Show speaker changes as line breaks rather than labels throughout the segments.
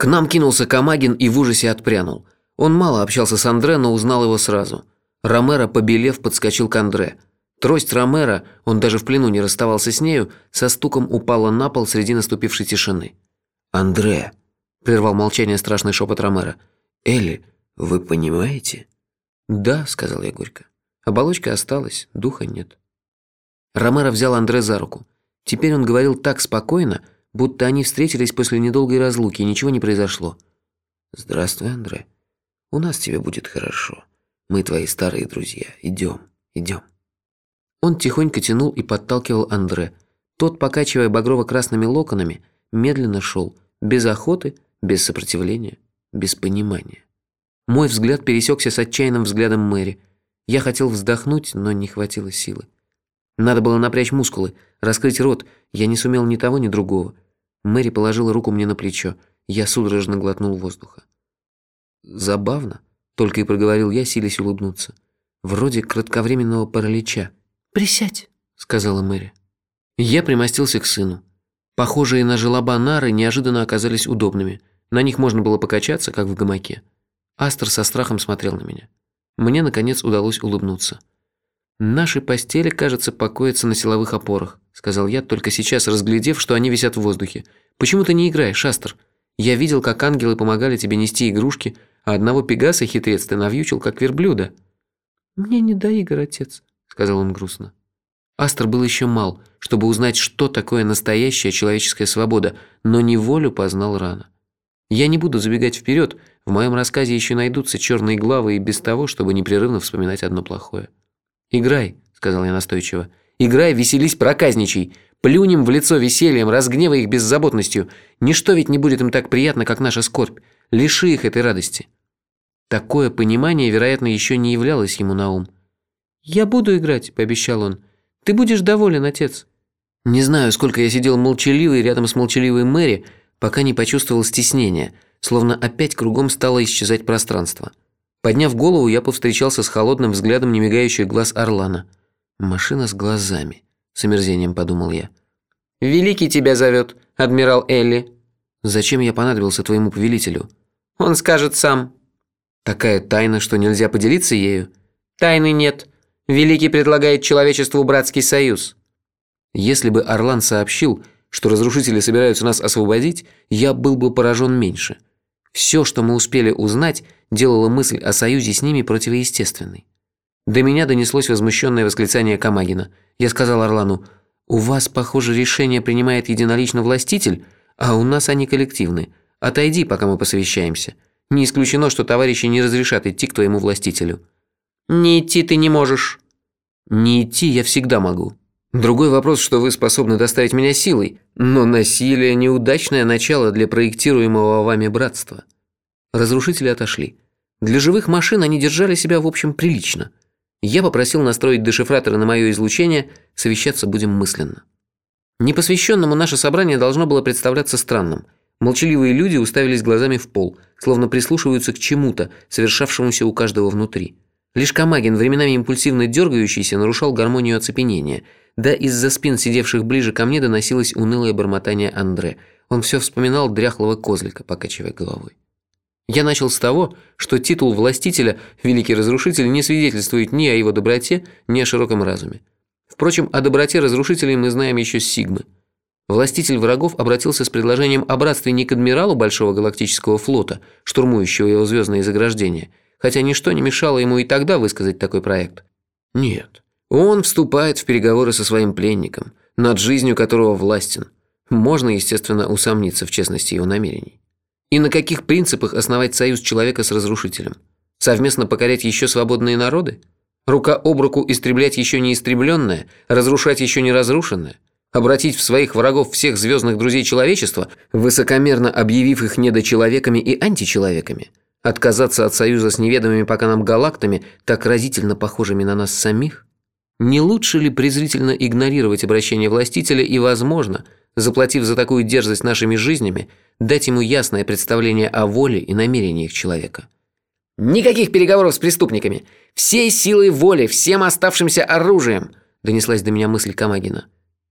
К нам кинулся Камагин и в ужасе отпрянул. Он мало общался с Андре, но узнал его сразу. Ромеро, побелев, подскочил к Андре. Трость Ромеро, он даже в плену не расставался с нею, со стуком упала на пол среди наступившей тишины.
«Андре!» – прервал молчание страшный шепот Ромеро. «Элли, вы понимаете?»
«Да», – сказал я горько. «Оболочка осталась, духа нет». Ромеро взял Андре за руку. Теперь он говорил так спокойно, будто они встретились после недолгой разлуки и ничего не произошло.
«Здравствуй, Андре. У нас тебе будет хорошо. Мы твои старые друзья. Идем, идем».
Он тихонько тянул и подталкивал Андре. Тот, покачивая багрово-красными локонами, медленно шел, без охоты, без сопротивления, без понимания. Мой взгляд пересекся с отчаянным взглядом Мэри. Я хотел вздохнуть, но не хватило силы. Надо было напрячь мускулы, раскрыть рот. Я не сумел ни того, ни другого. Мэри положила руку мне на плечо. Я судорожно глотнул воздуха. «Забавно», — только и проговорил я, силясь улыбнуться. «Вроде кратковременного паралича».
«Присядь», — сказала Мэри.
Я примостился к сыну. Похожие на желоба нары неожиданно оказались удобными. На них можно было покачаться, как в гамаке. Астер со страхом смотрел на меня. Мне, наконец, удалось улыбнуться. «Наши постели, кажется, покоятся на силовых опорах», сказал я, только сейчас разглядев, что они висят в воздухе. «Почему ты не играешь, Астер? Я видел, как ангелы помогали тебе нести игрушки, а одного пегаса хитрец ты навьючил, как верблюда».
«Мне не до игр, отец», сказал он грустно.
Астер был еще мал, чтобы узнать, что такое настоящая человеческая свобода, но неволю познал рано. Я не буду забегать вперед, в моем рассказе еще найдутся черные главы и без того, чтобы непрерывно вспоминать одно плохое. «Играй», — сказал я настойчиво. «Играй, веселись, проказничай. Плюнем в лицо весельем, разгневай их беззаботностью. Ничто ведь не будет им так приятно, как наша скорбь. Лиши их этой радости». Такое понимание, вероятно, еще не являлось ему на ум.
«Я буду играть», — пообещал он. «Ты будешь доволен, отец».
Не знаю, сколько я сидел молчаливый рядом с молчаливой Мэри, пока не почувствовал стеснения, словно опять кругом стало исчезать пространство. Подняв голову, я повстречался с холодным взглядом немигающих глаз Орлана. «Машина с глазами», — с омерзением подумал я.
«Великий тебя зовет, адмирал Элли».
«Зачем я понадобился твоему повелителю?»
«Он скажет сам».
«Такая тайна, что нельзя поделиться ею?»
«Тайны нет. Великий предлагает человечеству братский союз».
Если бы Орлан сообщил, что разрушители собираются нас освободить, я был бы поражен меньше. Все, что мы успели узнать, делало мысль о союзе с ними противоестественной. До меня донеслось возмущенное восклицание Камагина. Я сказал Орлану, «У вас, похоже, решение принимает единолично властитель, а у нас они коллективны. Отойди, пока мы посовещаемся. Не исключено, что товарищи не разрешат идти к твоему властителю».
«Не идти ты не можешь».
«Не идти я всегда могу. Другой вопрос, что вы способны доставить меня силой, но насилие – неудачное начало для проектируемого вами братства». Разрушители отошли. Для живых машин они держали себя, в общем, прилично. Я попросил настроить дешифраторы на мое излучение, совещаться будем мысленно. Непосвященному наше собрание должно было представляться странным. Молчаливые люди уставились глазами в пол, словно прислушиваются к чему-то, совершавшемуся у каждого внутри. Лишь Камагин, временами импульсивно дергающийся, нарушал гармонию оцепенения. Да из-за спин сидевших ближе ко мне доносилось унылое бормотание Андре. Он все вспоминал дряхлого козлика, покачивая головой. Я начал с того, что титул властителя «Великий Разрушитель» не свидетельствует ни о его доброте, ни о широком разуме. Впрочем, о доброте разрушителей мы знаем еще с Сигмы. Властитель врагов обратился с предложением о братстве не к адмиралу Большого Галактического флота, штурмующего его звездные заграждения, хотя ничто не мешало ему и тогда высказать такой проект. Нет, он вступает в переговоры со своим пленником, над жизнью которого властен. Можно, естественно, усомниться в честности его намерений. И на каких принципах основать союз человека с разрушителем? Совместно покорять еще свободные народы? Рука об руку истреблять еще не истребленное, разрушать еще не разрушенное? Обратить в своих врагов всех звездных друзей человечества, высокомерно объявив их недочеловеками и античеловеками? Отказаться от союза с неведомыми пока нам галактами, так разительно похожими на нас самих? Не лучше ли презрительно игнорировать обращение властителя и, возможно, заплатив за такую дерзость нашими жизнями, дать ему ясное представление о воле и намерениях человека.
«Никаких переговоров с преступниками! Всей силой воли, всем оставшимся оружием!» донеслась до меня мысль Камагина.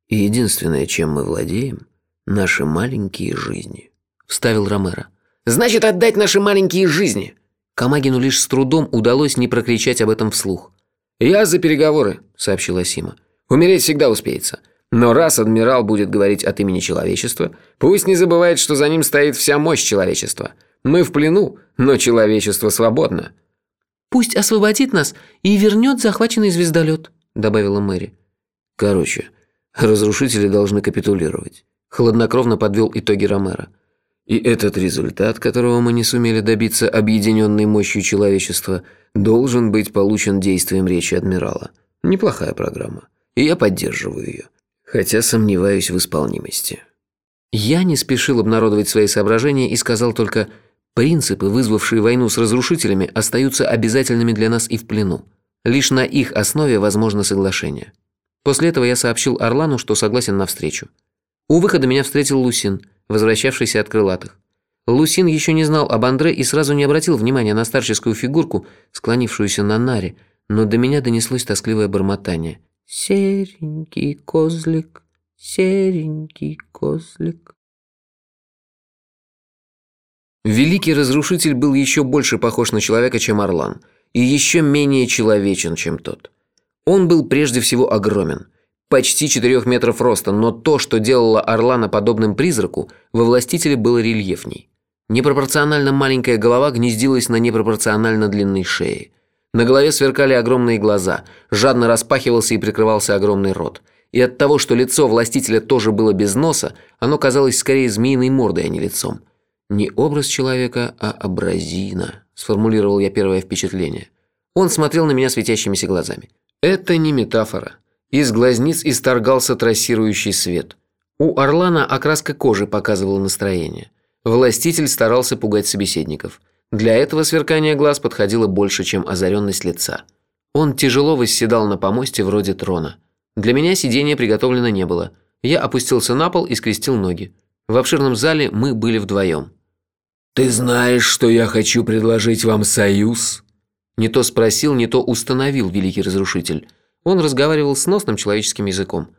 «И единственное, чем мы владеем, наши маленькие жизни», –
вставил Ромеро.
Значит, отдать наши маленькие жизни!»
Камагину лишь с трудом удалось не прокричать об этом вслух.
«Я за переговоры», – сообщила Сима. «Умереть всегда успеется. Но раз адмирал будет говорить от имени человечества, пусть не забывает, что за ним стоит вся мощь человечества. Мы в плену, но человечество свободно».
«Пусть освободит нас и вернет захваченный звездолет», – добавила Мэри.
«Короче, разрушители должны капитулировать», – хладнокровно подвел итоги Ромеро. И этот результат, которого мы не сумели добиться объединенной мощью человечества, должен быть получен действием речи адмирала. Неплохая программа. И я поддерживаю ее. Хотя сомневаюсь в исполнимости.
Я не спешил обнародовать свои соображения и сказал только «Принципы, вызвавшие войну с разрушителями, остаются обязательными для нас и в плену. Лишь на их основе возможно соглашение». После этого я сообщил Орлану, что согласен на встречу. У выхода меня встретил Лусин – возвращавшийся от крылатых. Лусин еще не знал об Андре и сразу не обратил внимания на старческую фигурку, склонившуюся на наре, но до меня донеслось тоскливое бормотание. «Серенький козлик, серенький козлик». Великий разрушитель был еще больше похож на человека, чем Орлан, и еще менее человечен, чем тот. Он был прежде всего огромен – почти 4 метров роста, но то, что делало Орлана подобным призраку, во властителе было рельефней. Непропорционально маленькая голова гнездилась на непропорционально длинной шее. На голове сверкали огромные глаза, жадно распахивался и прикрывался огромный рот. И от того, что лицо властителя тоже было без носа, оно казалось скорее змеиной мордой, а не лицом. «Не образ человека, а образина», – сформулировал я первое впечатление. Он смотрел на меня светящимися глазами. «Это не метафора. Из глазниц исторгался трассирующий свет. У Орлана окраска кожи показывала настроение. Властитель старался пугать собеседников. Для этого сверкание глаз подходило больше, чем озаренность лица. Он тяжело восседал на помосте вроде трона. Для меня сидения приготовлено не было. Я опустился на пол и скрестил ноги. В обширном зале мы были вдвоем.
«Ты знаешь, что я хочу предложить вам союз?»
Не то спросил, не то установил великий разрушитель. Он разговаривал с носным человеческим языком.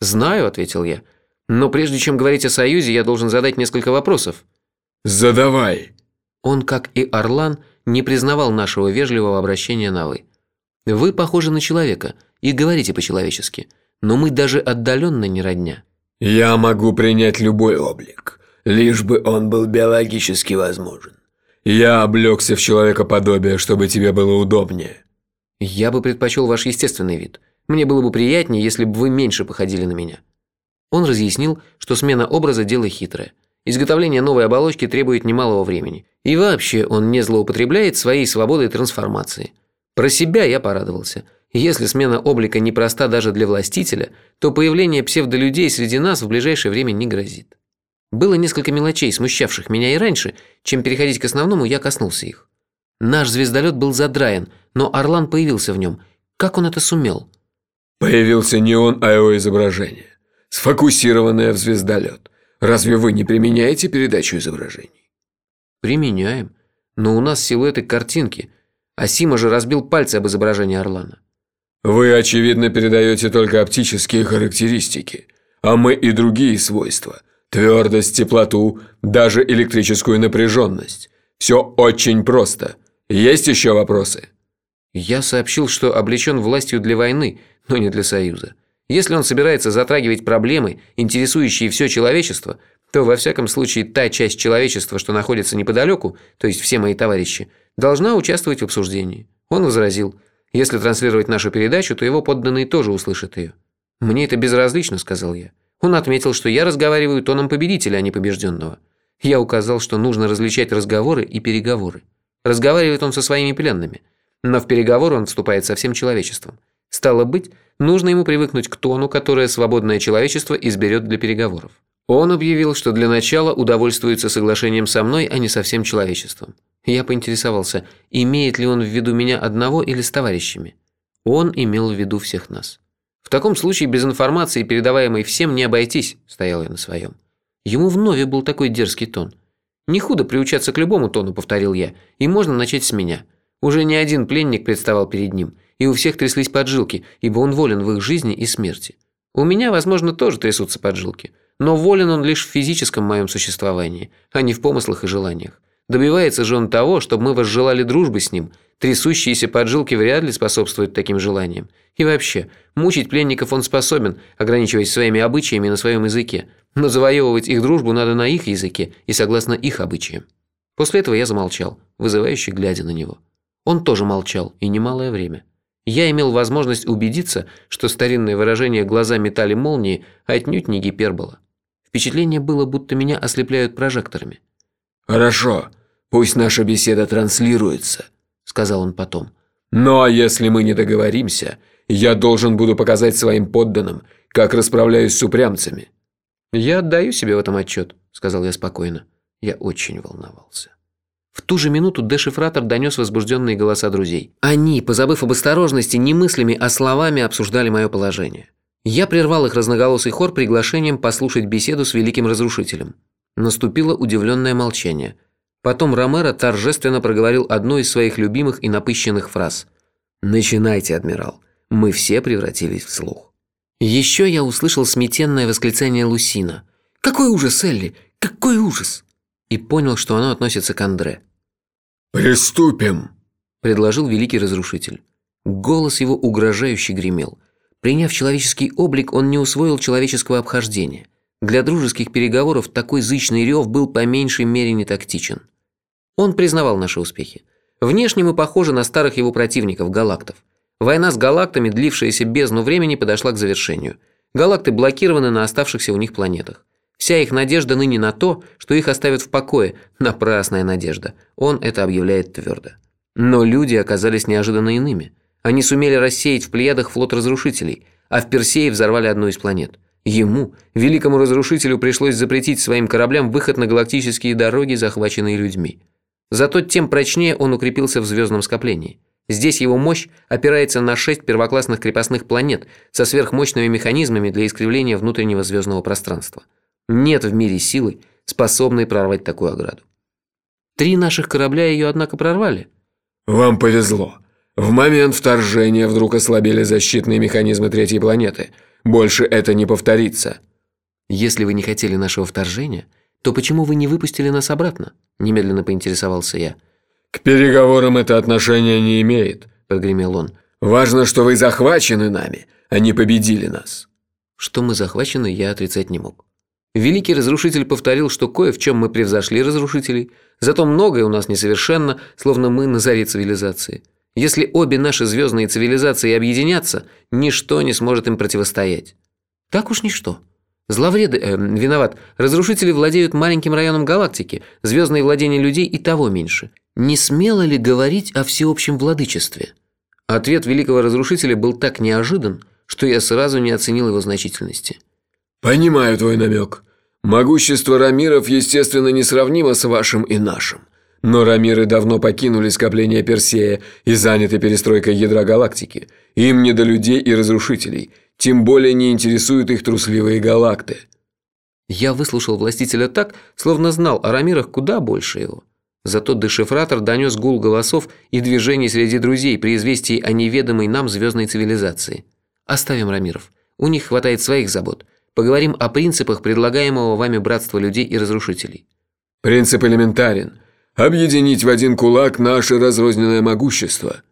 «Знаю», – ответил я. «Но прежде чем говорить о Союзе, я должен задать несколько вопросов».
«Задавай».
Он, как и Орлан, не признавал нашего вежливого обращения на «вы». «Вы похожи на человека и говорите по-человечески, но мы даже отдаленно не родня».
«Я могу принять любой облик, лишь бы он был биологически возможен. Я облегся в человекоподобие, чтобы тебе было удобнее».
Я бы предпочел ваш естественный вид. Мне было бы приятнее, если бы вы меньше походили на меня. Он разъяснил, что смена образа – дело хитрое. Изготовление новой оболочки требует немалого времени. И вообще он не злоупотребляет своей свободой трансформации. Про себя я порадовался. Если смена облика непроста даже для властителя, то появление псевдолюдей среди нас в ближайшее время не грозит. Было несколько мелочей, смущавших меня и раньше, чем переходить к основному, я коснулся их. Наш звездолет был задраен, но Орлан появился в нем. Как он это сумел?
Появился не он, а его изображение. Сфокусированное в звездолет. Разве вы не применяете передачу изображений?
Применяем. Но у нас силуэты картинки. А Сима же разбил пальцы об изображении Орлана.
Вы, очевидно, передаете только оптические характеристики, а мы и другие свойства. Твердость, теплоту, даже электрическую напряженность. Все очень просто – есть еще вопросы?»
Я сообщил, что облечен властью для войны, но не для союза. Если он собирается затрагивать проблемы, интересующие все человечество, то во всяком случае та часть человечества, что находится неподалеку, то есть все мои товарищи, должна участвовать в обсуждении. Он возразил, если транслировать нашу передачу, то его подданные тоже услышат ее. «Мне это безразлично», – сказал я. Он отметил, что я разговариваю тоном победителя, а не побежденного. Я указал, что нужно различать разговоры и переговоры. Разговаривает он со своими пленными. Но в переговоры он вступает со всем человечеством. Стало быть, нужно ему привыкнуть к тону, которое свободное человечество изберет для переговоров. Он объявил, что для начала удовольствуется соглашением со мной, а не со всем человечеством. Я поинтересовался, имеет ли он в виду меня одного или с товарищами. Он имел в виду всех нас. В таком случае без информации, передаваемой всем, не обойтись, стоял я на своем. Ему вновь был такой дерзкий тон – «Не худо приучаться к любому тону», – повторил я, – «и можно начать с меня». Уже не один пленник представал перед ним, и у всех тряслись поджилки, ибо он волен в их жизни и смерти. У меня, возможно, тоже трясутся поджилки, но волен он лишь в физическом моем существовании, а не в помыслах и желаниях. Добивается же он того, чтобы мы возжелали дружбы с ним. Трясущиеся поджилки вряд ли способствуют таким желаниям. И вообще, мучить пленников он способен, ограничиваясь своими обычаями на своем языке. Но завоевывать их дружбу надо на их языке и согласно их обычаям. После этого я замолчал, вызывающе глядя на него. Он тоже молчал, и немалое время. Я имел возможность убедиться, что старинное выражение «глаза метали молнии» отнюдь не гипербола. Впечатление было, будто меня ослепляют прожекторами.
«Хорошо, пусть наша беседа транслируется», – сказал он потом.
«Ну а если мы не договоримся, я должен буду показать своим подданным, как расправляюсь с упрямцами».
«Я отдаю себе в этом отчет», – сказал я спокойно. Я очень волновался. В ту же минуту дешифратор донес возбужденные голоса друзей. Они, позабыв об осторожности, не мыслями, а словами обсуждали мое положение. Я прервал их разноголосый хор приглашением послушать беседу с великим разрушителем. Наступило удивленное молчание. Потом Ромеро торжественно проговорил одну из своих любимых и напыщенных фраз. «Начинайте, адмирал. Мы все превратились в слух». Еще я услышал сметенное восклицание Лусина. «Какой ужас, Элли! Какой ужас!» И понял, что оно относится к Андре.
«Приступим!»
– предложил великий разрушитель. Голос его угрожающе гремел. Приняв человеческий облик, он не усвоил человеческого обхождения. Для дружеских переговоров такой зычный рев был по меньшей мере не тактичен. Он признавал наши успехи. Внешне мы похожи на старых его противников, галактов. Война с галактами, длившаяся бездну времени, подошла к завершению. Галакты блокированы на оставшихся у них планетах. Вся их надежда ныне на то, что их оставят в покое. Напрасная надежда. Он это объявляет твердо. Но люди оказались неожиданно иными. Они сумели рассеять в Плеядах флот разрушителей, а в Персее взорвали одну из планет. Ему, великому разрушителю, пришлось запретить своим кораблям выход на галактические дороги, захваченные людьми. Зато тем прочнее он укрепился в звездном скоплении. Здесь его мощь опирается на шесть первоклассных крепостных планет со сверхмощными механизмами для искривления внутреннего звездного пространства. Нет в мире силы, способной прорвать такую ограду. Три наших корабля ее, однако, прорвали.
Вам повезло. В момент вторжения вдруг ослабели защитные механизмы третьей планеты. Больше это не повторится.
Если вы не хотели нашего вторжения, то почему вы не выпустили нас обратно? Немедленно поинтересовался я.
К переговорам это отношение не имеет,
прогремел он.
Важно, что вы захвачены нами, а не победили нас.
Что мы захвачены, я отрицать не мог. Великий разрушитель повторил, что кое в чем мы превзошли разрушителей, зато многое у нас несовершенно, словно мы на заре цивилизации. Если обе наши звездные цивилизации объединятся, ничто не сможет им противостоять. Так уж ничто. Зловреды, э, виноват, разрушители владеют маленьким районом галактики, звездные владения людей и того меньше. Не смело ли говорить о всеобщем владычестве? Ответ великого разрушителя был так неожидан, что я сразу не оценил его значительности.
«Понимаю твой намек. Могущество рамиров, естественно, несравнимо с вашим и нашим. Но рамиры давно покинули скопление Персея и заняты перестройкой ядра галактики. Им не до людей и разрушителей. Тем более не интересуют их трусливые галакты».
Я выслушал властителя так, словно знал о рамирах куда больше его. Зато дешифратор донес гул голосов и движений среди друзей при известии о неведомой нам звездной цивилизации. Оставим рамиров. У них хватает своих забот – Поговорим о принципах предлагаемого вами братства людей и разрушителей.
Принцип элементарен. Объединить в один кулак наше разрозненное могущество.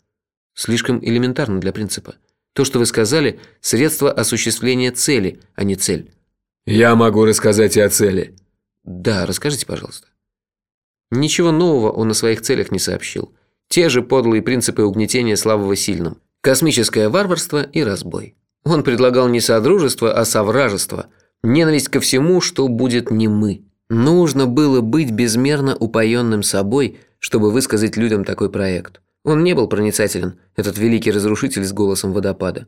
Слишком элементарно для принципа. То, что вы сказали, средство осуществления цели, а не цель.
Я могу рассказать и о цели.
Да, расскажите, пожалуйста. Ничего нового он о своих целях не сообщил. Те же подлые принципы угнетения слабого сильным. Космическое варварство и разбой. Он предлагал не содружество, а совражество, ненависть ко всему, что будет не мы. Нужно было быть безмерно упоенным собой, чтобы высказать людям такой проект. Он не был проницателен, этот великий разрушитель с голосом водопада.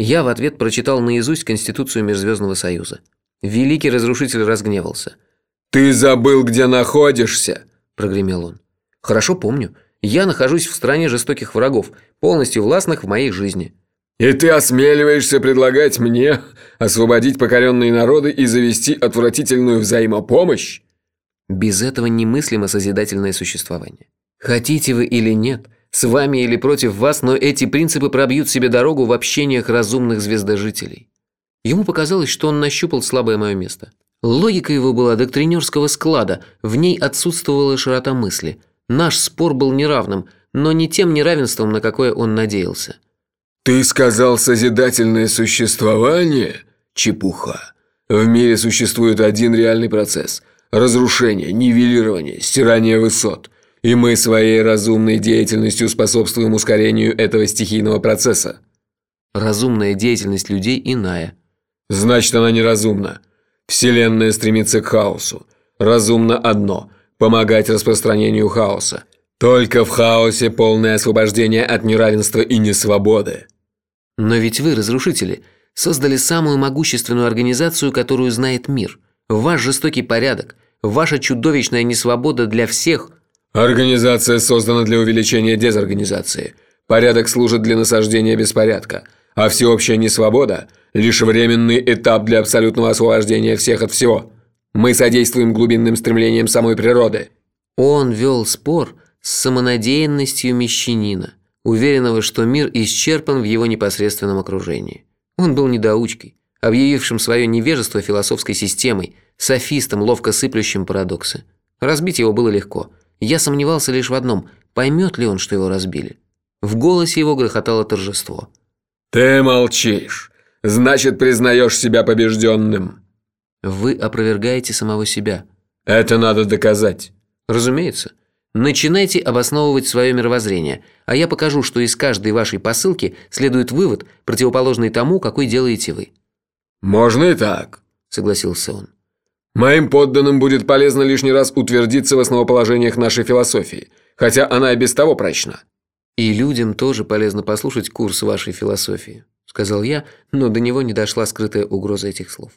Я в ответ прочитал наизусть Конституцию Межзвездного Союза. Великий разрушитель разгневался.
«Ты забыл, где находишься?»
– прогремел он. «Хорошо помню. Я нахожусь в стране жестоких врагов, полностью властных в моей жизни.
«И ты осмеливаешься предлагать мне освободить покоренные народы и завести отвратительную взаимопомощь?»
Без этого немыслимо созидательное существование. Хотите вы или нет, с вами или против вас, но эти принципы пробьют себе дорогу в общениях разумных звездожителей. Ему показалось, что он нащупал слабое мое место. Логика его была доктринерского склада, в ней отсутствовала широта мысли. Наш спор был неравным, но не тем неравенством, на какое он надеялся.
«Ты сказал созидательное существование? Чепуха. В мире существует один реальный процесс – разрушение, нивелирование, стирание высот. И мы своей разумной деятельностью способствуем ускорению этого стихийного процесса».
Разумная деятельность людей иная.
Значит, она неразумна. Вселенная стремится к хаосу. Разумно одно – помогать распространению хаоса. Только в хаосе полное освобождение от неравенства и несвободы.
Но ведь вы, разрушители, создали самую могущественную организацию, которую знает мир. Ваш жестокий порядок, ваша чудовищная несвобода для всех.
Организация создана для увеличения дезорганизации. Порядок служит для насаждения беспорядка. А всеобщая несвобода – лишь временный этап для абсолютного освобождения всех от всего. Мы содействуем глубинным стремлениям самой природы.
Он вел спор с самонадеянностью мещанина, уверенного, что мир исчерпан в его непосредственном окружении. Он был недоучкой, объявившим свое невежество философской системой, софистом, ловко сыплющим парадоксы. Разбить его было легко. Я сомневался лишь в одном – поймет ли он, что его разбили. В голосе его грохотало торжество.
«Ты молчишь. Значит, признаешь себя побежденным».
Вы опровергаете самого себя.
Это надо доказать.
Разумеется. Начинайте обосновывать свое мировоззрение, а я покажу, что из каждой вашей посылки следует вывод, противоположный тому, какой делаете вы.
«Можно и так», – согласился он. «Моим подданным будет полезно лишний раз утвердиться в основоположениях нашей философии, хотя она и без того прочна».
«И людям тоже полезно послушать курс вашей философии», – сказал я, но до него не дошла скрытая угроза этих слов.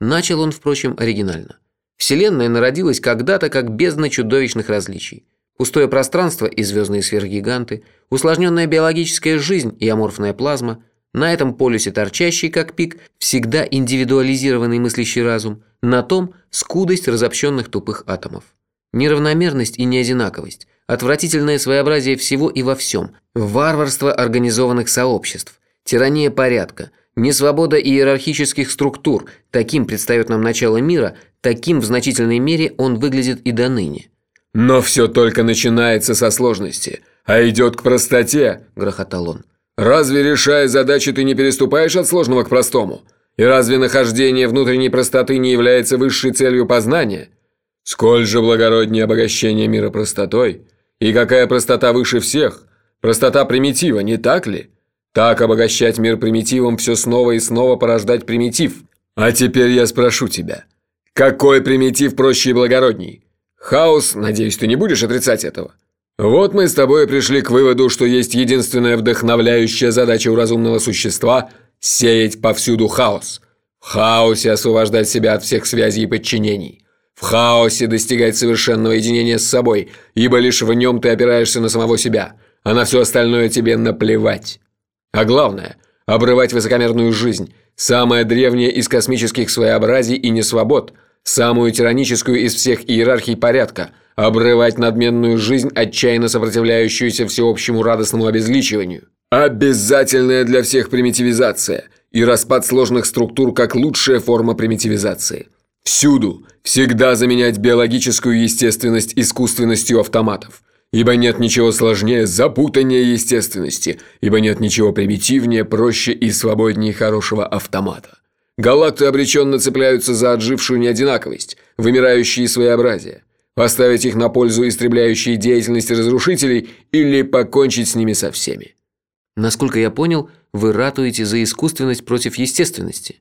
Начал он, впрочем, оригинально. Вселенная народилась когда-то как бездна чудовищных различий. Пустое пространство и звездные сверхгиганты, усложненная биологическая жизнь и аморфная плазма, на этом полюсе торчащий, как пик, всегда индивидуализированный мыслящий разум, на том скудость разобщенных тупых атомов. Неравномерность и неодинаковость, отвратительное своеобразие всего и во всем, варварство организованных сообществ, тирания порядка, несвобода иерархических структур, таким предстает нам начало мира, таким в значительной мере он выглядит и до ныне.
«Но все только начинается со сложности, а идет к простоте», – грохотал он. «Разве, решая задачи, ты не переступаешь от сложного к простому? И разве нахождение внутренней простоты не является высшей целью познания? Сколь же благороднее обогащение мира простотой? И какая простота выше всех? Простота примитива, не так ли? Так обогащать мир примитивом все снова и снова порождать примитив. А теперь я спрошу тебя, какой примитив проще и благородней? Хаос, надеюсь, ты не будешь отрицать этого. Вот мы с тобой пришли к выводу, что есть единственная вдохновляющая задача у разумного существа – сеять повсюду хаос. В хаосе освобождать себя от всех связей и подчинений. В хаосе достигать совершенного единения с собой, ибо лишь в нем ты опираешься на самого себя, а на все остальное тебе наплевать. А главное – обрывать высокомерную жизнь, самое древнее из космических своеобразий и несвобод – самую тираническую из всех иерархий порядка, обрывать надменную жизнь, отчаянно сопротивляющуюся всеобщему радостному обезличиванию. Обязательная для всех примитивизация и распад сложных структур как лучшая форма примитивизации. Всюду, всегда заменять биологическую естественность искусственностью автоматов. Ибо нет ничего сложнее, запутаннее естественности, ибо нет ничего примитивнее, проще и свободнее хорошего автомата. Галакты обреченно цепляются за отжившую неодинаковость, вымирающие своеобразие. Поставить их на пользу истребляющей деятельности разрушителей или покончить с ними со всеми.
Насколько я понял, вы ратуете за искусственность против естественности.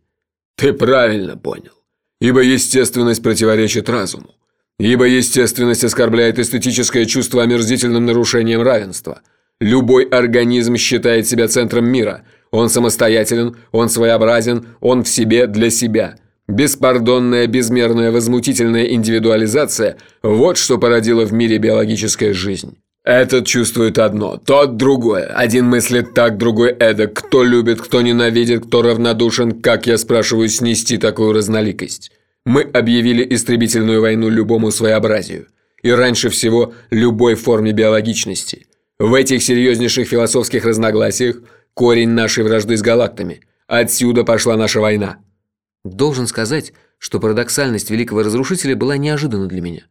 Ты правильно понял. Ибо естественность противоречит разуму. Ибо естественность оскорбляет эстетическое чувство омерзительным нарушением равенства. Любой организм считает себя центром мира – он самостоятелен, он своеобразен, он в себе для себя. Беспардонная, безмерная, возмутительная индивидуализация – вот что породила в мире биологическая жизнь. Этот чувствует одно, тот другое. Один мыслит так, другой эдак. Кто любит, кто ненавидит, кто равнодушен, как, я спрашиваю, снести такую разноликость? Мы объявили истребительную войну любому своеобразию. И раньше всего любой форме биологичности. В этих серьезнейших философских разногласиях – корень нашей вражды с галактами. Отсюда пошла наша война».
Должен сказать, что парадоксальность великого разрушителя была неожиданна для меня.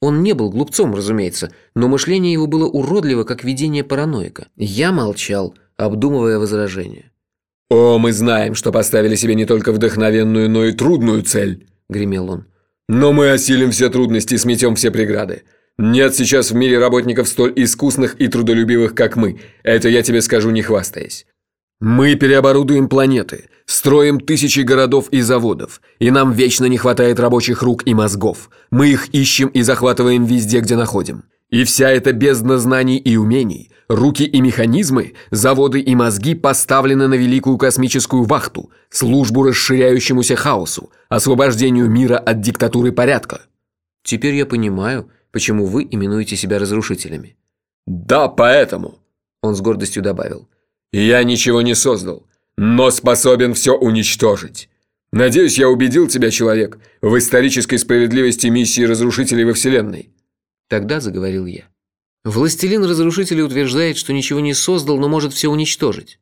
Он не был глупцом, разумеется, но мышление его было уродливо, как видение параноика. Я молчал, обдумывая возражения.
«О, мы знаем, что поставили себе не только вдохновенную, но и трудную цель», – гремел он. «Но мы осилим все трудности и сметем все преграды. Нет сейчас в мире работников столь искусных и трудолюбивых, как мы. Это я тебе скажу, не хвастаясь. Мы переоборудуем планеты, строим тысячи городов и заводов, и нам вечно не хватает рабочих рук и мозгов. Мы их ищем и захватываем везде, где находим. И вся эта бездна знаний и умений, руки и механизмы, заводы и мозги поставлены на великую космическую вахту, службу расширяющемуся хаосу, освобождению мира от диктатуры порядка.
Теперь я понимаю, почему вы именуете себя разрушителями.
Да, поэтому,
он с гордостью добавил.
Я ничего не создал, но способен все уничтожить. Надеюсь, я убедил тебя, человек, в исторической справедливости миссии разрушителей во Вселенной.
Тогда заговорил я. Властелин разрушителей утверждает, что ничего не создал, но может все уничтожить.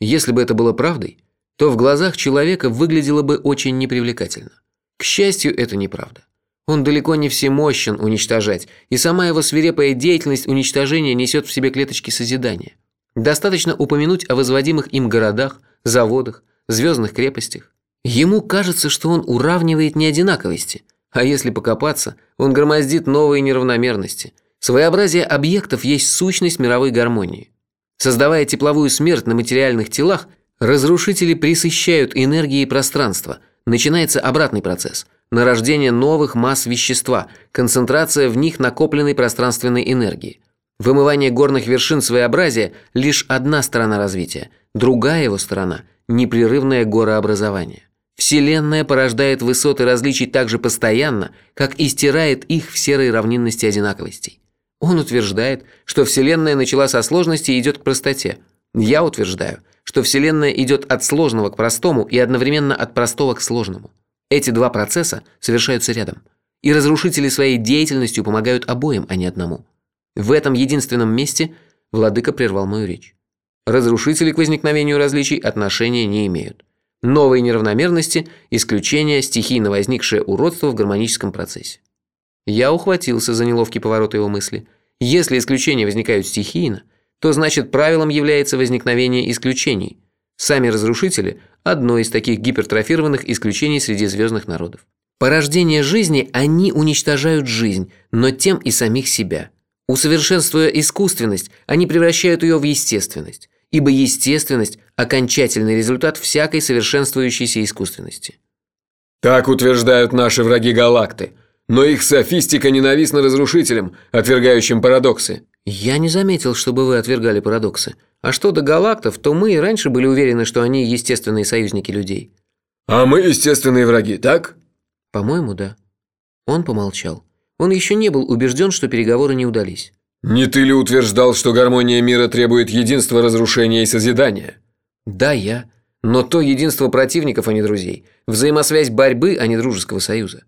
Если бы это было правдой, то в глазах человека выглядело бы очень непривлекательно. К счастью, это неправда. Он далеко не всемощен уничтожать, и сама его свирепая деятельность уничтожения несет в себе клеточки созидания. Достаточно упомянуть о возводимых им городах, заводах, звездных крепостях. Ему кажется, что он уравнивает неодинаковости, а если покопаться, он громоздит новые неравномерности. Своеобразие объектов есть сущность мировой гармонии. Создавая тепловую смерть на материальных телах, разрушители присыщают энергией пространство. Начинается обратный процесс – нарождение новых масс вещества, концентрация в них накопленной пространственной энергии – Вымывание горных вершин своеобразия – лишь одна сторона развития, другая его сторона – непрерывное горообразование. Вселенная порождает высоты различий так же постоянно, как и стирает их в серой равнинности одинаковостей. Он утверждает, что Вселенная начала со сложности и идет к простоте. Я утверждаю, что Вселенная идет от сложного к простому и одновременно от простого к сложному. Эти два процесса совершаются рядом. И разрушители своей деятельностью помогают обоим, а не одному. В этом единственном месте владыка прервал мою речь. Разрушители к возникновению различий отношения не имеют. Новые неравномерности – исключение, стихийно возникшее уродство в гармоническом процессе. Я ухватился за неловкий поворот его мысли. Если исключения возникают стихийно, то значит правилом является возникновение исключений. Сами разрушители – одно из таких гипертрофированных исключений среди звездных народов. Порождение жизни они уничтожают жизнь, но тем и самих себя – Усовершенствуя искусственность, они превращают ее в естественность, ибо естественность – окончательный результат всякой совершенствующейся искусственности.
Так утверждают наши враги галакты, но их софистика ненавистна разрушителям, отвергающим парадоксы.
Я не заметил, чтобы вы отвергали парадоксы. А что до галактов, то мы и раньше были уверены, что они естественные союзники людей.
А мы естественные враги, так?
По-моему, да. Он помолчал. Он еще не был убежден, что переговоры не удались.
«Не ты ли утверждал, что гармония мира требует единства, разрушения и созидания?»
«Да, я. Но то единство противников, а не друзей. Взаимосвязь борьбы, а не дружеского союза.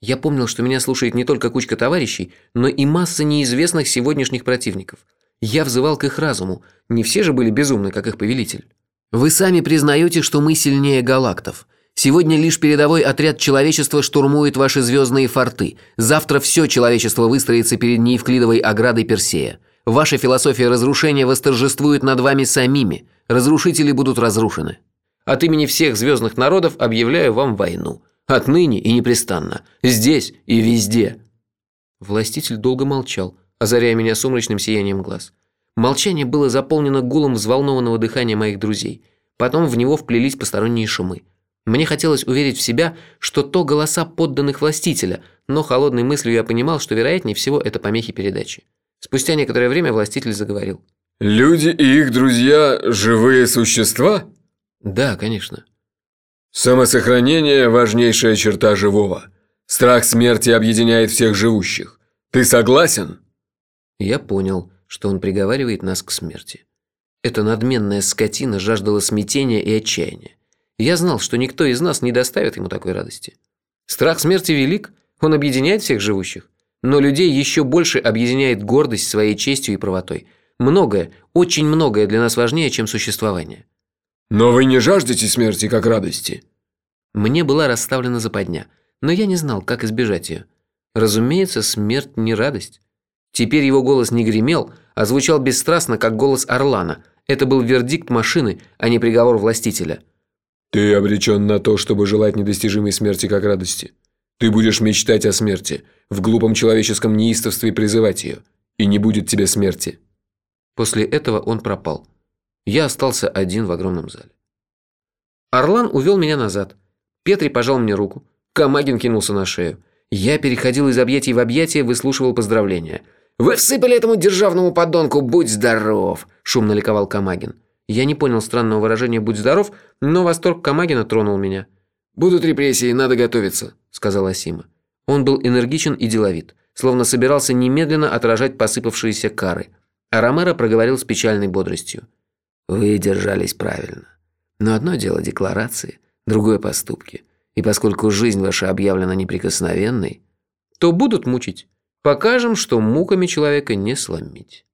Я помнил, что меня слушает не только кучка товарищей, но и масса неизвестных сегодняшних противников. Я взывал к их разуму. Не все же были безумны, как их повелитель. Вы сами признаете, что мы сильнее галактов. Сегодня лишь передовой отряд человечества штурмует ваши звездные форты. Завтра все человечество выстроится перед неевклидовой оградой Персея. Ваша философия разрушения восторжествует над вами самими. Разрушители будут разрушены. От имени всех звездных народов объявляю вам войну. Отныне и непрестанно. Здесь и везде». Властитель долго молчал, озаряя меня сумрачным сиянием глаз. Молчание было заполнено гулом взволнованного дыхания моих друзей. Потом в него вплелись посторонние шумы. Мне хотелось уверить в себя, что то голоса подданных властителя, но холодной мыслью я понимал, что вероятнее всего это помехи передачи. Спустя некоторое время властитель заговорил.
«Люди и их друзья – живые существа?»
«Да, конечно».
«Самосохранение – важнейшая черта живого. Страх смерти объединяет всех живущих. Ты согласен?»
Я понял, что он приговаривает нас к смерти. Эта надменная скотина жаждала смятения и отчаяния. Я знал, что никто из нас не доставит ему такой радости. Страх смерти велик, он объединяет всех живущих. Но людей еще больше объединяет гордость своей честью и правотой. Многое, очень многое для нас важнее, чем существование.
Но вы не жаждете смерти как радости?
Мне была расставлена западня, но я не знал, как избежать ее. Разумеется, смерть не радость. Теперь его голос не гремел, а звучал бесстрастно, как голос Орлана. Это был вердикт машины, а не приговор властителя.
«Ты обречен на то, чтобы желать недостижимой смерти как радости. Ты будешь мечтать о смерти, в глупом человеческом неистовстве призывать ее, и не будет тебе смерти».
После этого он пропал. Я остался один в огромном зале. Орлан увел меня назад. Петри пожал мне руку. Камагин кинулся на шею. Я переходил из объятий в объятия, выслушивал поздравления. «Вы всыпали этому державному подонку, будь здоров!» – шумно ликовал Камагин. Я не понял странного выражения «будь здоров», но восторг Камагина тронул меня.
«Будут репрессии, надо готовиться», – сказала Сима.
Он был энергичен и деловит, словно собирался немедленно отражать посыпавшиеся кары. А Ромеро проговорил с печальной бодростью.
«Вы держались правильно. Но одно дело декларации, другое поступки. И поскольку жизнь ваша объявлена неприкосновенной,
то будут мучить. Покажем, что муками человека не сломить».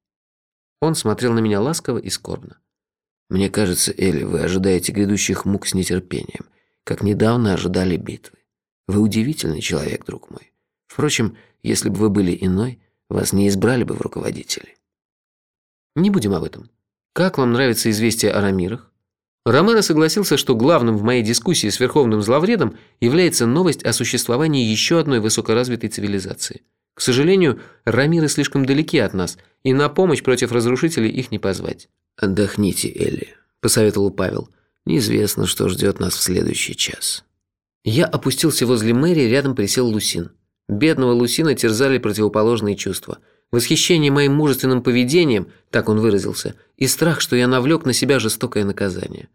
Он смотрел на меня ласково и скорбно.
«Мне кажется, Элли, вы ожидаете грядущих мук с нетерпением, как недавно ожидали битвы. Вы удивительный человек, друг мой. Впрочем, если бы вы были иной, вас не избрали бы в руководители».
«Не будем об этом. Как вам нравится известие о Рамирах?» Ромеро согласился, что главным в моей дискуссии с Верховным Зловредом является новость о существовании еще одной высокоразвитой цивилизации. К сожалению, Рамиры слишком далеки от нас, и на помощь против разрушителей их не позвать.
«Отдохните, Элли», – посоветовал Павел. «Неизвестно, что ждет нас в следующий час».
Я опустился возле Мэри, рядом присел Лусин. Бедного Лусина терзали противоположные чувства. Восхищение моим мужественным поведением, так он выразился, и страх, что я навлек на себя жестокое наказание.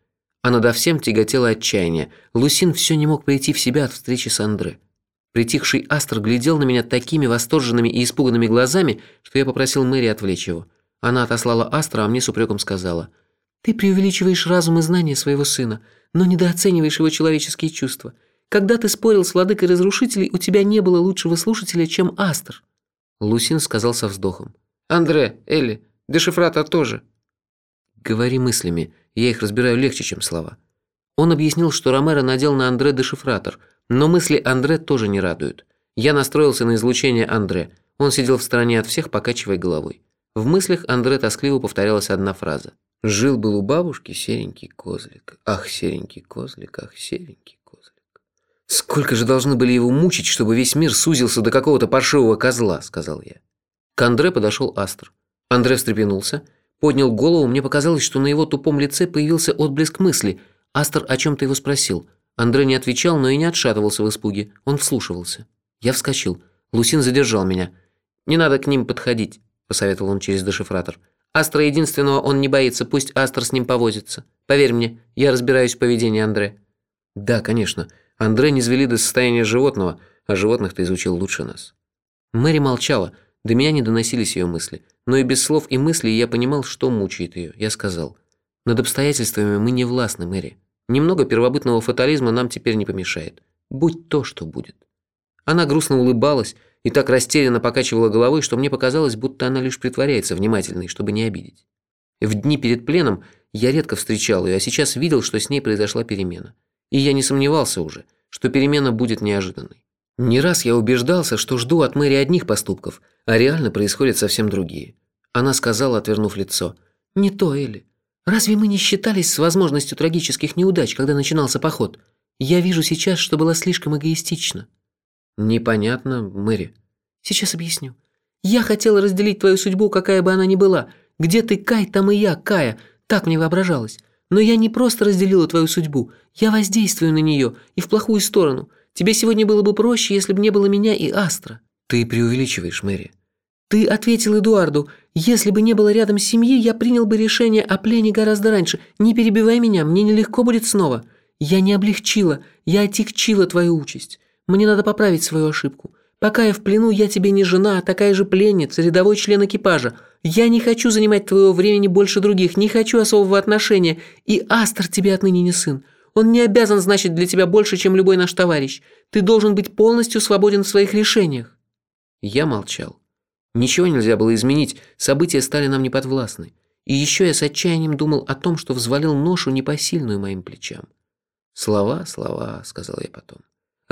А надо всем тяготело отчаяние. Лусин все не мог прийти в себя от встречи с Андре. Притихший Астр глядел на меня такими восторженными и испуганными глазами, что я попросил Мэри отвлечь его. Она отослала Астра, а мне с упреком сказала. «Ты преувеличиваешь разум и знания своего сына, но недооцениваешь его человеческие чувства. Когда ты спорил с владыкой разрушителей, у тебя не было лучшего слушателя, чем Астр». Лусин сказал со вздохом. «Андре, Элли, дешифратор тоже». «Говори мыслями, я их разбираю легче, чем слова». Он объяснил, что Ромеро надел на Андре дешифратор, но мысли Андре тоже не радуют. Я настроился на излучение Андре. Он сидел в стороне от всех, покачивая головой. В мыслях Андре тоскливо повторялась одна фраза. «Жил-был у бабушки серенький козлик. Ах, серенький козлик, ах, серенький козлик». «Сколько же должны были его мучить, чтобы весь мир сузился до какого-то паршивого козла», – сказал я. К Андре подошел Астр. Андре встрепенулся, поднял голову, мне показалось, что на его тупом лице появился отблеск мысли. Астр о чем-то его спросил. Андре не отвечал, но и не отшатывался в испуге. Он вслушивался. Я вскочил. Лусин задержал меня. «Не надо к ним подходить», – посоветовал он через дешифратор. «Астра единственного он не боится, пусть Астр с ним повозится. Поверь мне, я разбираюсь в поведении Андре». «Да, конечно. Андре не звели до состояния животного, а животных ты изучил лучше нас». Мэри молчала. До меня не доносились ее мысли. Но и без слов и мыслей я понимал, что мучает ее. Я сказал, «Над обстоятельствами мы не властны, Мэри. Немного первобытного фатализма нам теперь не помешает. Будь то, что будет». Она грустно улыбалась и так растерянно покачивала головой, что мне показалось, будто она лишь притворяется внимательной, чтобы не обидеть. В дни перед пленом я редко встречал ее, а сейчас видел, что с ней произошла перемена. И я не сомневался уже, что перемена будет неожиданной. Не раз я убеждался, что жду от Мэри одних поступков, а реально происходят совсем другие. Она сказала, отвернув лицо, «Не то, Элли. Разве мы не считались с возможностью трагических неудач, когда начинался поход? Я вижу сейчас, что была слишком эгоистична». «Непонятно, Мэри». «Сейчас объясню. Я хотела разделить твою судьбу, какая бы она ни была. Где ты, Кай, там и я, Кая. Так мне воображалось. Но я не просто разделила твою судьбу. Я воздействую на нее, и в плохую сторону. Тебе сегодня было бы проще, если бы не было меня и Астра». «Ты преувеличиваешь, Мэри».
«Ты ответил Эдуарду, если бы не было рядом семьи, я принял бы решение о плене гораздо раньше. Не перебивай меня, мне нелегко будет снова. Я не облегчила, я отягчила твою участь. Мне надо поправить свою ошибку. Пока я в плену, я тебе не жена, а такая же пленница, рядовой член экипажа. Я не хочу занимать твоего времени больше других, не хочу особого отношения. И Астер тебе отныне не сын. Он не обязан значить для тебя больше, чем любой наш товарищ. Ты должен быть полностью свободен в своих решениях».
Я молчал. Ничего нельзя было изменить, события стали нам неподвластны. И еще я с отчаянием думал о том, что взвалил ношу непосильную моим плечам. «Слова, слова», — сказал я потом.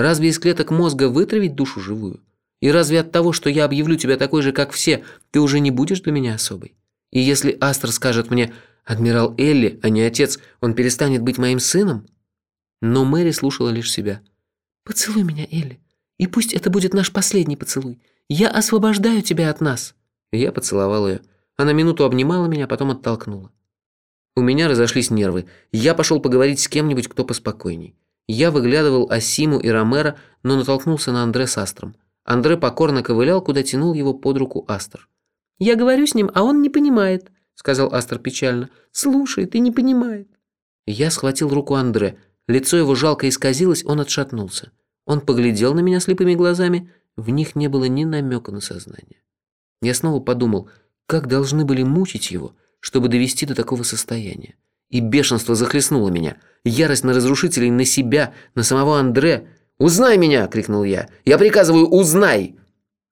«Разве из клеток мозга вытравить душу живую? И разве от того, что я объявлю тебя такой же, как все, ты уже не будешь для меня особой? И если Астр скажет мне «Адмирал Элли, а не отец», он перестанет быть моим сыном?» Но Мэри слушала лишь себя.
«Поцелуй меня, Элли, и пусть это будет наш последний поцелуй. Я освобождаю тебя от нас».
Я поцеловал ее. Она минуту обнимала меня, потом оттолкнула. У меня разошлись нервы. Я пошел поговорить с кем-нибудь, кто поспокойней. Я выглядывал Асиму и Ромера, но натолкнулся на Андре с Астром. Андре покорно ковылял, куда тянул его под руку Астр.
«Я говорю с ним, а он не понимает», — сказал Астр печально. «Слушает и не понимает».
Я схватил руку Андре. Лицо его жалко исказилось, он отшатнулся. Он поглядел на меня слепыми глазами, в них не было ни намека на сознание. Я снова подумал, как должны были мучить его, чтобы довести до такого состояния. И бешенство захлестнуло меня. Ярость на разрушителей, на себя, на самого Андре. «Узнай меня!» – крикнул я. «Я приказываю, узнай!»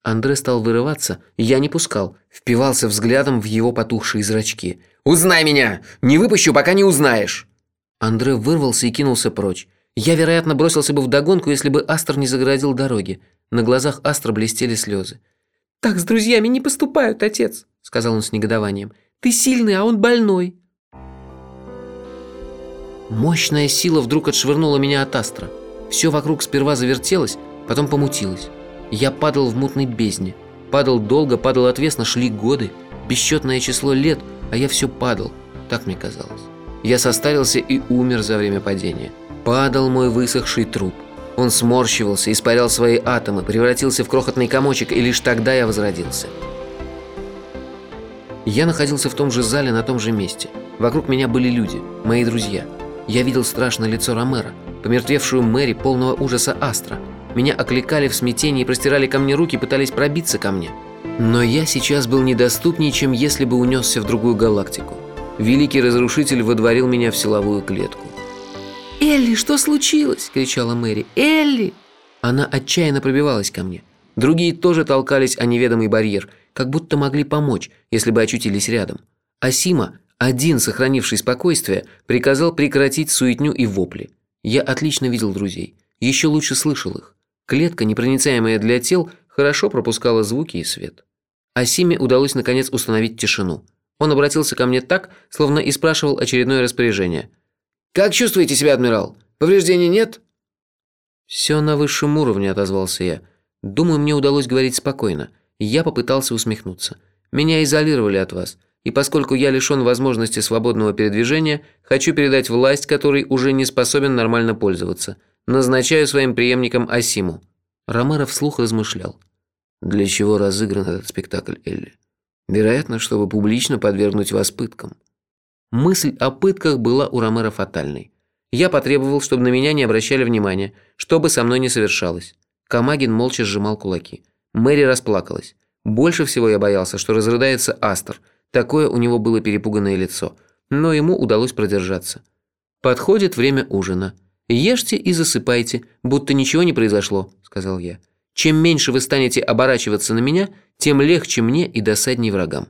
Андре стал вырываться, я не пускал, впивался взглядом в его потухшие зрачки. «Узнай меня! Не выпущу, пока не узнаешь!» Андре вырвался и кинулся прочь. Я, вероятно, бросился бы в догонку, если бы Астр не загородил дороги. На глазах Астра блестели слезы.
«Так с друзьями не поступают, отец», — сказал он с негодованием. «Ты сильный, а он больной».
Мощная сила вдруг отшвырнула меня от Астра. Все вокруг сперва завертелось, потом помутилось. Я падал в мутной бездне. Падал долго, падал отвесно, шли годы. Бесчетное число лет, а я все падал. Так мне казалось. Я состарился и умер за время падения. Падал мой высохший труп. Он сморщивался, испарял свои атомы, превратился в крохотный комочек, и лишь тогда я возродился. Я находился в том же зале, на том же месте. Вокруг меня были люди, мои друзья. Я видел страшное лицо Ромера, помертвевшую Мэри, полного ужаса Астра. Меня окликали в смятении, простирали ко мне руки, пытались пробиться ко мне. Но я сейчас был недоступнее, чем если бы унесся в другую галактику. Великий разрушитель водворил меня в силовую клетку.
«Элли, что случилось?» – кричала Мэри. «Элли!»
Она отчаянно пробивалась ко мне. Другие тоже толкались о неведомый барьер, как будто могли помочь, если бы очутились рядом. А Сима, один сохранивший спокойствие, приказал прекратить суетню и вопли. Я отлично видел друзей, еще лучше слышал их. Клетка, непроницаемая для тел, хорошо пропускала звуки и свет. А Симе удалось наконец установить тишину. Он обратился ко мне так, словно и спрашивал очередное распоряжение – «Как чувствуете себя, адмирал? Повреждений нет?» «Все на высшем уровне», – отозвался я. «Думаю, мне удалось говорить спокойно. Я попытался усмехнуться. Меня изолировали от вас, и поскольку я лишен возможности свободного передвижения, хочу передать власть, которой уже не способен нормально пользоваться. Назначаю своим преемником Асиму». Ромеро вслух размышлял. «Для чего разыгран этот спектакль, Элли? Вероятно, чтобы публично подвергнуть вас пыткам». Мысль о пытках была у Ромера фатальной. Я потребовал, чтобы на меня не обращали внимания, что бы со мной не совершалось. Камагин молча сжимал кулаки. Мэри расплакалась. Больше всего я боялся, что разрыдается Астер. Такое у него было перепуганное лицо. Но ему удалось продержаться. «Подходит время ужина. Ешьте и засыпайте, будто ничего не произошло», – сказал я. «Чем меньше вы станете оборачиваться на меня, тем легче мне и досадней врагам».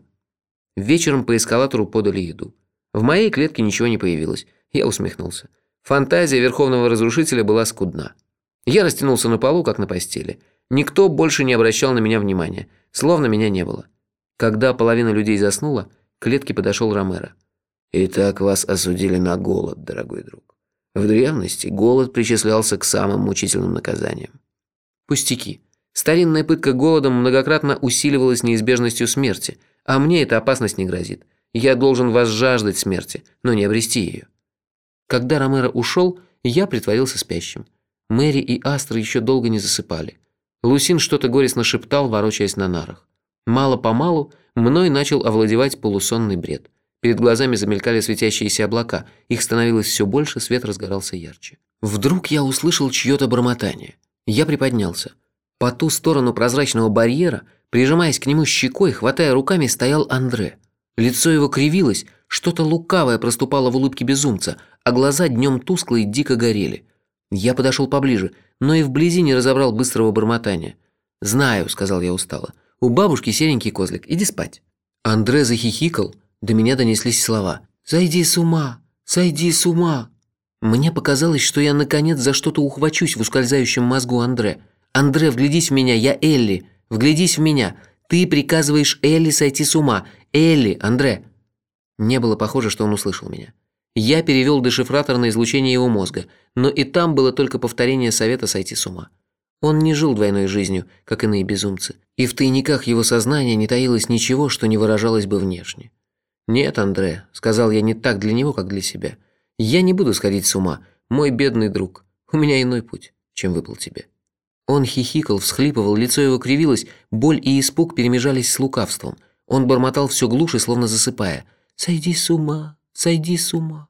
Вечером по эскалатору подали еду. В моей клетке ничего не появилось. Я усмехнулся. Фантазия Верховного Разрушителя была скудна. Я растянулся на полу, как на постели. Никто больше не обращал на меня внимания, словно меня не было. Когда половина людей заснула, к клетке подошел Ромеро. «Итак, вас осудили на голод, дорогой друг. В древности голод причислялся к самым мучительным наказаниям». «Пустяки. Старинная пытка голодом многократно усиливалась неизбежностью смерти, а мне эта опасность не грозит. Я должен вас жаждать смерти, но не обрести ее. Когда Ромеро ушел, я притворился спящим. Мэри и Астра еще долго не засыпали. Лусин что-то горестно шептал, ворочаясь на нарах. Мало-помалу мной начал овладевать полусонный бред. Перед глазами замелькали светящиеся облака, их становилось все больше, свет разгорался ярче. Вдруг я услышал чье-то бормотание. Я приподнялся. По ту сторону прозрачного барьера, прижимаясь к нему щекой, хватая руками, стоял Андре. Лицо его кривилось, что-то лукавое проступало в улыбке безумца, а глаза днем тускло и дико горели. Я подошел поближе, но и вблизи не разобрал быстрого бормотания. «Знаю», — сказал я устало. «У бабушки серенький козлик, иди спать». Андре захихикал, до меня донеслись слова. «Сойди с ума! Сойди с ума!»
Мне показалось, что я наконец за что-то ухвачусь в ускользающем мозгу Андре. «Андре, вглядись в меня, я Элли. Вглядись в меня. Ты приказываешь Элли сойти с ума. Элли, Андре!» Не было похоже, что он услышал меня. Я перевел дешифратор на излучение его мозга, но и там было только повторение совета сойти с ума. Он не жил двойной жизнью, как иные безумцы, и в тайниках его сознания не таилось ничего, что не выражалось бы внешне. «Нет, Андре», — сказал я не так для него, как для себя. «Я не буду сходить с ума, мой бедный друг. У меня иной путь, чем выпал тебе». Он хихикал, всхлипывал, лицо его кривилось, боль и испуг перемежались с лукавством. Он бормотал все глуше, словно засыпая. «Сойди с ума, сойди с ума».